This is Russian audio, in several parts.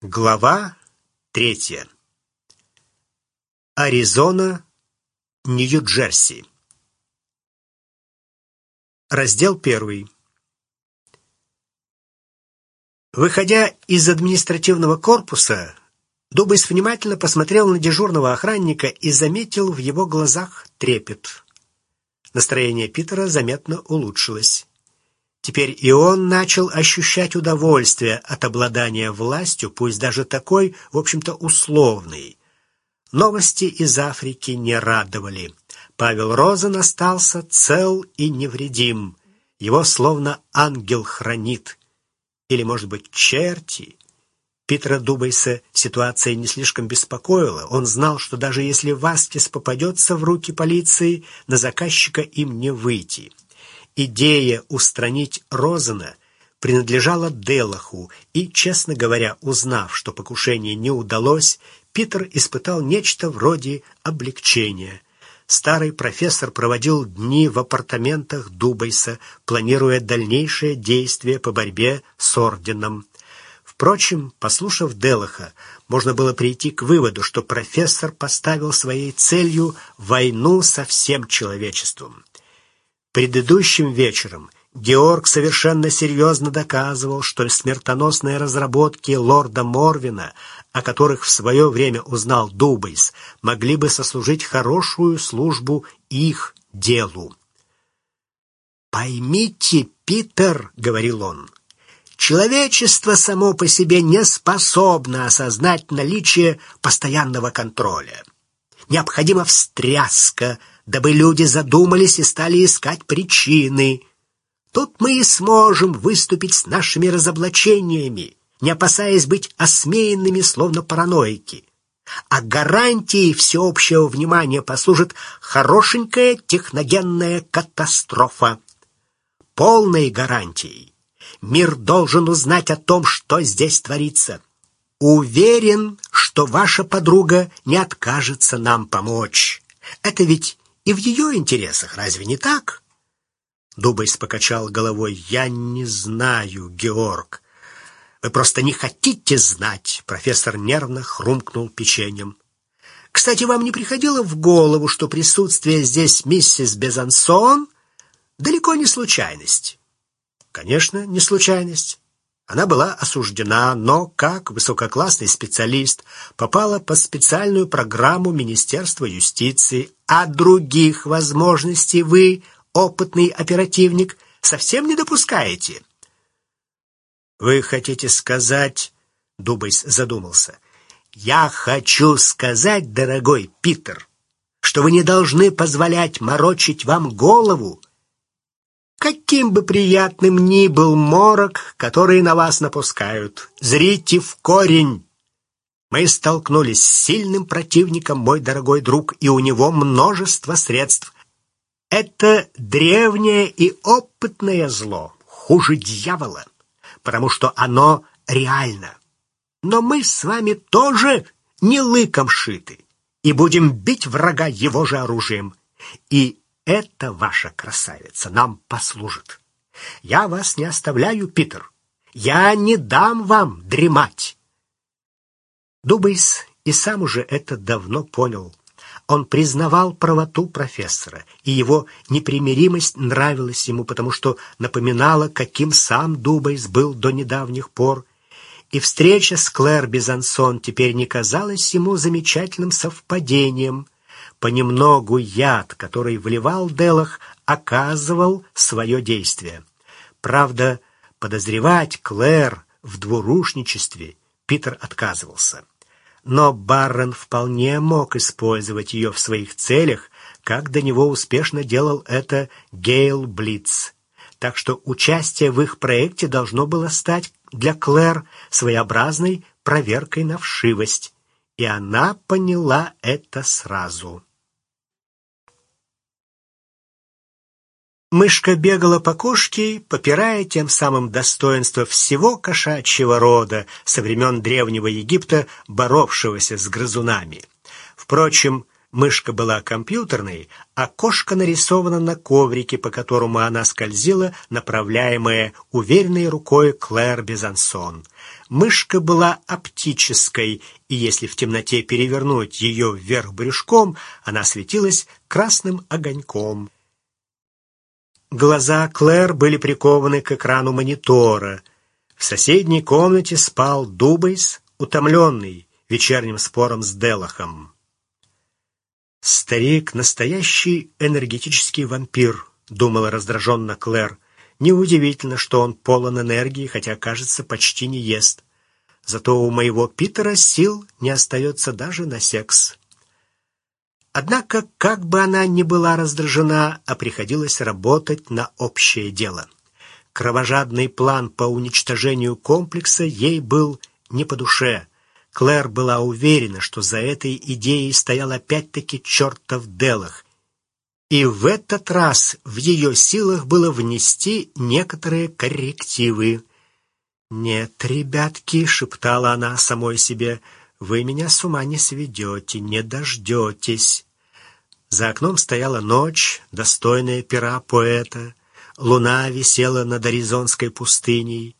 Глава третья. Аризона, Нью-Джерси. Раздел первый. Выходя из административного корпуса, Дубайс внимательно посмотрел на дежурного охранника и заметил в его глазах трепет. Настроение Питера заметно улучшилось. Теперь и он начал ощущать удовольствие от обладания властью, пусть даже такой, в общем-то, условной. Новости из Африки не радовали. Павел Розен остался цел и невредим. Его словно ангел хранит. Или, может быть, черти. Питера Дубайса ситуация не слишком беспокоила. Он знал, что даже если Васкис попадется в руки полиции, на заказчика им не выйти. Идея устранить Розена принадлежала Делаху, и, честно говоря, узнав, что покушение не удалось, Питер испытал нечто вроде облегчения. Старый профессор проводил дни в апартаментах Дубайса, планируя дальнейшее действие по борьбе с орденом. Впрочем, послушав Делаха, можно было прийти к выводу, что профессор поставил своей целью войну со всем человечеством. Предыдущим вечером Георг совершенно серьезно доказывал, что смертоносные разработки лорда Морвина, о которых в свое время узнал Дубайс, могли бы сослужить хорошую службу их делу. «Поймите, Питер», — говорил он, — «человечество само по себе не способно осознать наличие постоянного контроля. Необходима встряска, дабы люди задумались и стали искать причины. Тут мы и сможем выступить с нашими разоблачениями, не опасаясь быть осмеянными, словно параноики. А гарантией всеобщего внимания послужит хорошенькая техногенная катастрофа. Полной гарантией. Мир должен узнать о том, что здесь творится. Уверен, что ваша подруга не откажется нам помочь. Это ведь и в ее интересах, разве не так? Дубайс покачал головой. Я не знаю, Георг. Вы просто не хотите знать, профессор нервно хрумкнул печеньем. Кстати, вам не приходило в голову, что присутствие здесь миссис Безансон далеко не случайность? Конечно, не случайность. Она была осуждена, но как высококлассный специалист попала под специальную программу Министерства юстиции, а других возможностей вы, опытный оперативник, совсем не допускаете. Вы хотите сказать, Дубайс задумался. Я хочу сказать, дорогой Питер, что вы не должны позволять морочить вам голову Каким бы приятным ни был морок, который на вас напускают, зрите в корень. Мы столкнулись с сильным противником, мой дорогой друг, и у него множество средств. Это древнее и опытное зло, хуже дьявола, потому что оно реально. Но мы с вами тоже не лыком шиты и будем бить врага его же оружием. И эта ваша красавица нам послужит. Я вас не оставляю, Питер. Я не дам вам дремать. Дубайс и сам уже это давно понял. Он признавал правоту профессора, и его непримиримость нравилась ему, потому что напоминала, каким сам Дубайс был до недавних пор, и встреча с Клэр Безансон теперь не казалась ему замечательным совпадением — понемногу яд, который вливал Делах, оказывал свое действие. Правда, подозревать Клэр в двурушничестве Питер отказывался. Но Баррен вполне мог использовать ее в своих целях, как до него успешно делал это Гейл Блиц. Так что участие в их проекте должно было стать для Клэр своеобразной проверкой на вшивость, и она поняла это сразу. Мышка бегала по кошке, попирая тем самым достоинство всего кошачьего рода со времен Древнего Египта, боровшегося с грызунами. Впрочем, Мышка была компьютерной, а кошка нарисована на коврике, по которому она скользила, направляемая уверенной рукой Клэр Безансон. Мышка была оптической, и если в темноте перевернуть ее вверх брюшком, она светилась красным огоньком. Глаза Клэр были прикованы к экрану монитора. В соседней комнате спал Дубайс, утомленный вечерним спором с Делахом. «Старик — настоящий энергетический вампир», — думала раздраженно Клэр. «Неудивительно, что он полон энергии, хотя, кажется, почти не ест. Зато у моего Питера сил не остается даже на секс». Однако, как бы она ни была раздражена, а приходилось работать на общее дело. Кровожадный план по уничтожению комплекса ей был не по душе — Клэр была уверена, что за этой идеей стоял опять-таки чертов Делах. И в этот раз в ее силах было внести некоторые коррективы. «Нет, ребятки», — шептала она самой себе, — «вы меня с ума не сведете, не дождетесь». За окном стояла ночь, достойная пера поэта. Луна висела над Аризонской пустыней.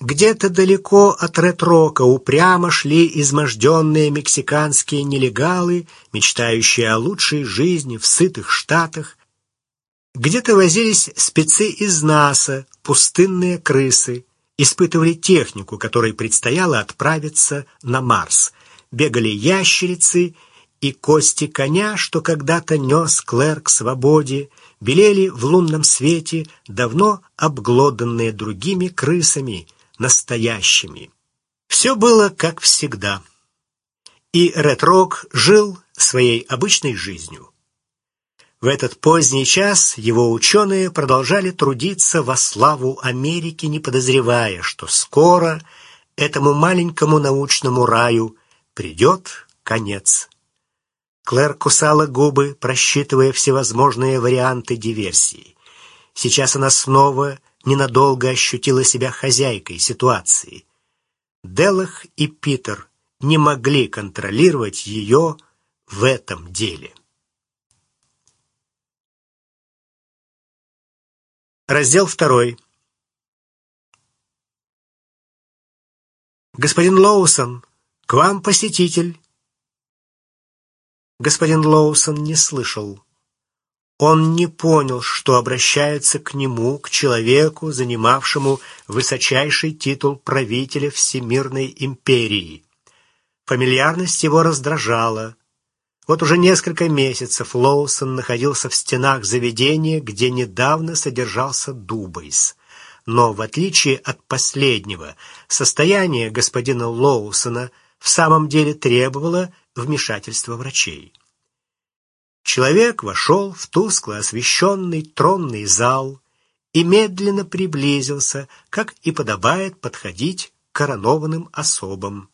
Где-то далеко от Ретрока упрямо шли изможденные мексиканские нелегалы, мечтающие о лучшей жизни в сытых штатах. Где-то возились спецы из НАСА, пустынные крысы, испытывали технику, которой предстояло отправиться на Марс. Бегали ящерицы и кости коня, что когда-то нес Клэр к свободе, белели в лунном свете, давно обглоданные другими крысами — настоящими. Все было как всегда. И Ретрок жил своей обычной жизнью. В этот поздний час его ученые продолжали трудиться во славу Америки, не подозревая, что скоро этому маленькому научному раю придет конец. Клэр кусала губы, просчитывая всевозможные варианты диверсии. Сейчас она снова ненадолго ощутила себя хозяйкой ситуации. Делах и Питер не могли контролировать ее в этом деле. Раздел второй. «Господин Лоусон, к вам посетитель». Господин Лоусон не слышал. Он не понял, что обращается к нему, к человеку, занимавшему высочайший титул правителя Всемирной империи. Фамильярность его раздражала. Вот уже несколько месяцев Лоусон находился в стенах заведения, где недавно содержался Дубайс. Но, в отличие от последнего, состояние господина Лоусона в самом деле требовало вмешательства врачей. Человек вошел в тускло освещенный тронный зал и медленно приблизился, как и подобает подходить коронованным особам.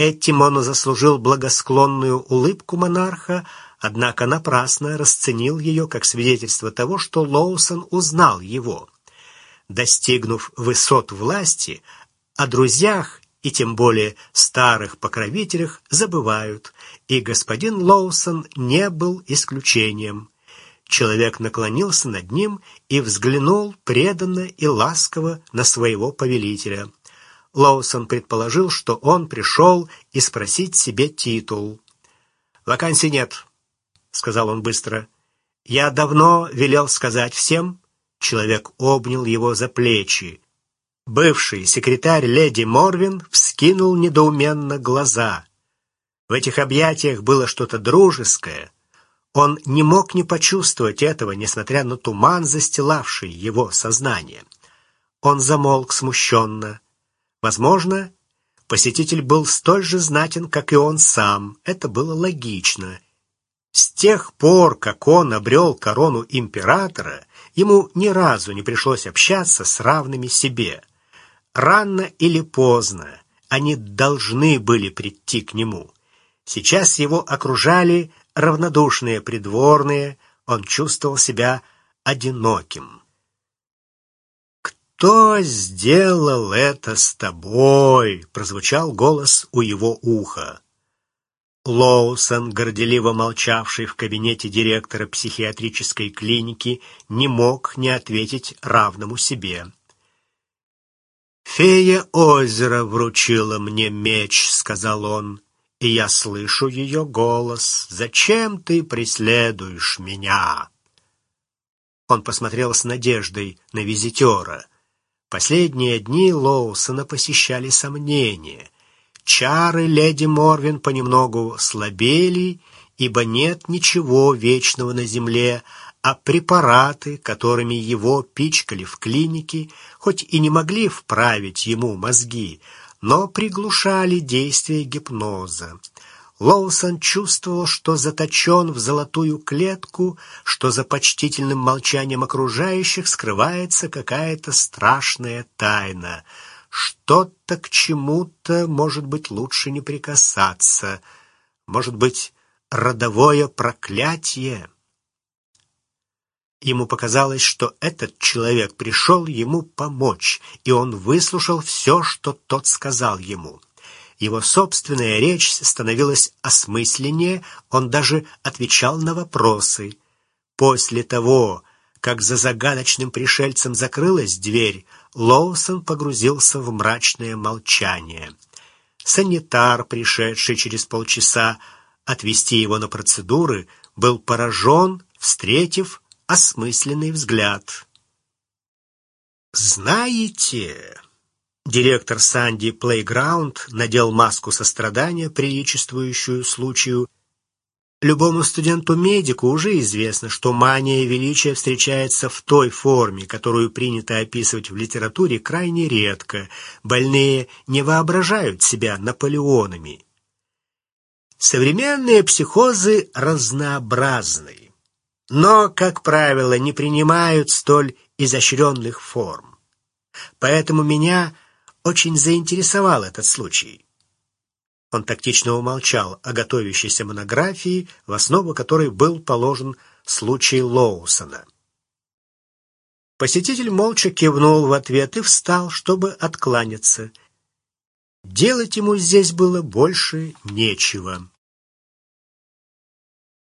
Этим он заслужил благосклонную улыбку монарха, однако напрасно расценил ее как свидетельство того, что Лоусон узнал его. Достигнув высот власти, о друзьях и тем более старых покровителях забывают, и господин Лоусон не был исключением. Человек наклонился над ним и взглянул преданно и ласково на своего повелителя. Лоусон предположил, что он пришел и спросить себе титул. «Вакансий нет», — сказал он быстро. «Я давно велел сказать всем». Человек обнял его за плечи. Бывший секретарь леди Морвин вскинул недоуменно глаза. В этих объятиях было что-то дружеское. Он не мог не почувствовать этого, несмотря на туман, застилавший его сознание. Он замолк смущенно. Возможно, посетитель был столь же знатен, как и он сам. Это было логично. С тех пор, как он обрел корону императора, ему ни разу не пришлось общаться с равными себе. Рано или поздно они должны были прийти к нему. Сейчас его окружали равнодушные придворные, он чувствовал себя одиноким. «Кто сделал это с тобой?» — прозвучал голос у его уха. Лоусон, горделиво молчавший в кабинете директора психиатрической клиники, не мог не ответить равному себе. «Фея озера вручила мне меч», — сказал он, — «и я слышу ее голос. Зачем ты преследуешь меня?» Он посмотрел с надеждой на визитера. Последние дни Лоусона посещали сомнения — Чары леди Морвин понемногу слабели, ибо нет ничего вечного на земле, а препараты, которыми его пичкали в клинике, хоть и не могли вправить ему мозги, но приглушали действие гипноза. Лоусон чувствовал, что заточен в золотую клетку, что за почтительным молчанием окружающих скрывается какая-то страшная тайна — что-то к чему-то, может быть, лучше не прикасаться. Может быть, родовое проклятие. Ему показалось, что этот человек пришел ему помочь, и он выслушал все, что тот сказал ему. Его собственная речь становилась осмысленнее, он даже отвечал на вопросы. После того, как за загадочным пришельцем закрылась дверь, Лоусон погрузился в мрачное молчание. Санитар, пришедший через полчаса отвести его на процедуры, был поражен, встретив осмысленный взгляд. «Знаете...» Директор Санди Плейграунд надел маску сострадания, приличествующую случаю, Любому студенту-медику уже известно, что мания величия встречается в той форме, которую принято описывать в литературе крайне редко. Больные не воображают себя Наполеонами. Современные психозы разнообразны, но, как правило, не принимают столь изощренных форм. Поэтому меня очень заинтересовал этот случай. Он тактично умолчал о готовящейся монографии, в основу которой был положен случай Лоусона. Посетитель молча кивнул в ответ и встал, чтобы откланяться. Делать ему здесь было больше нечего.